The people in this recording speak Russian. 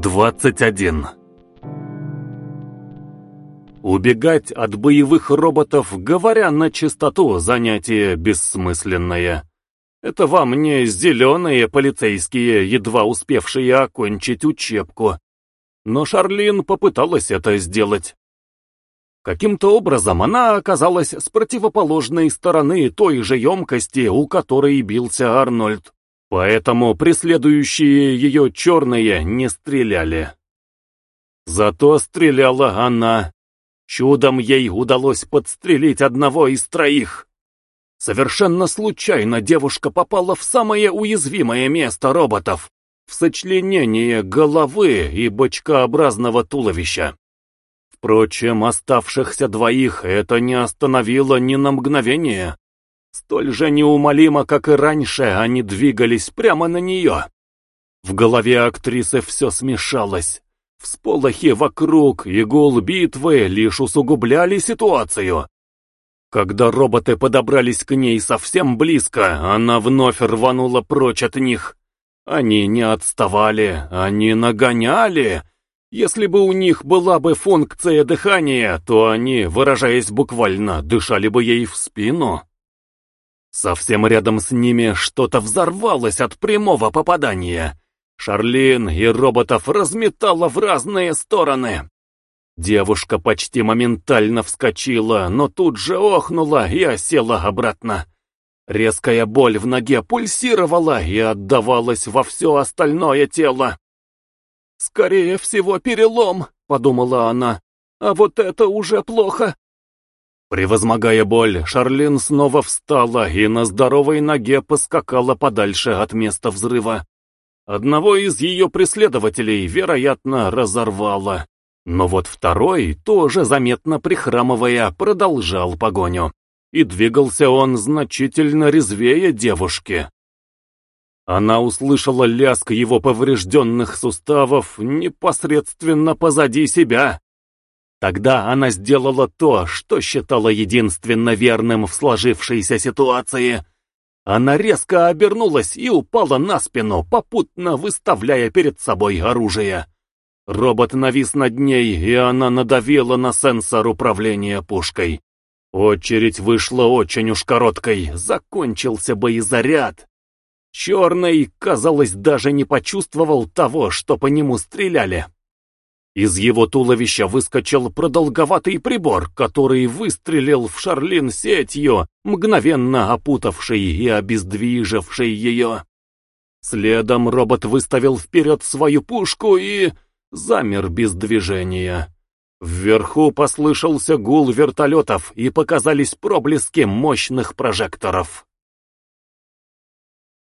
21 Убегать от боевых роботов, говоря на чистоту, занятие бессмысленное. Это вам не зеленые полицейские, едва успевшие окончить учебку. Но Шарлин попыталась это сделать. Каким-то образом она оказалась с противоположной стороны той же емкости, у которой бился Арнольд. Поэтому преследующие ее черные не стреляли. Зато стреляла она. Чудом ей удалось подстрелить одного из троих. Совершенно случайно девушка попала в самое уязвимое место роботов, в сочленение головы и бочкообразного туловища. Впрочем, оставшихся двоих это не остановило ни на мгновение. Столь же неумолимо, как и раньше, они двигались прямо на нее. В голове актрисы все смешалось. Всполохи вокруг и гул битвы лишь усугубляли ситуацию. Когда роботы подобрались к ней совсем близко, она вновь рванула прочь от них. Они не отставали, они нагоняли. Если бы у них была бы функция дыхания, то они, выражаясь буквально, дышали бы ей в спину. Совсем рядом с ними что-то взорвалось от прямого попадания. Шарлин и роботов разметала в разные стороны. Девушка почти моментально вскочила, но тут же охнула и осела обратно. Резкая боль в ноге пульсировала и отдавалась во все остальное тело. «Скорее всего, перелом», — подумала она. «А вот это уже плохо». Превозмогая боль, Шарлин снова встала и на здоровой ноге поскакала подальше от места взрыва. Одного из ее преследователей, вероятно, разорвало. Но вот второй, тоже заметно прихрамывая, продолжал погоню. И двигался он значительно резвее девушки. Она услышала лязг его поврежденных суставов непосредственно позади себя. Тогда она сделала то, что считала единственно верным в сложившейся ситуации — она резко обернулась и упала на спину, попутно выставляя перед собой оружие. Робот навис над ней, и она надавила на сенсор управления пушкой. Очередь вышла очень уж короткой, закончился боезаряд. Черный, казалось, даже не почувствовал того, что по нему стреляли. Из его туловища выскочил продолговатый прибор, который выстрелил в Шарлин сетью, мгновенно опутавший и обездвиживший ее. Следом робот выставил вперед свою пушку и... замер без движения. Вверху послышался гул вертолетов и показались проблески мощных прожекторов.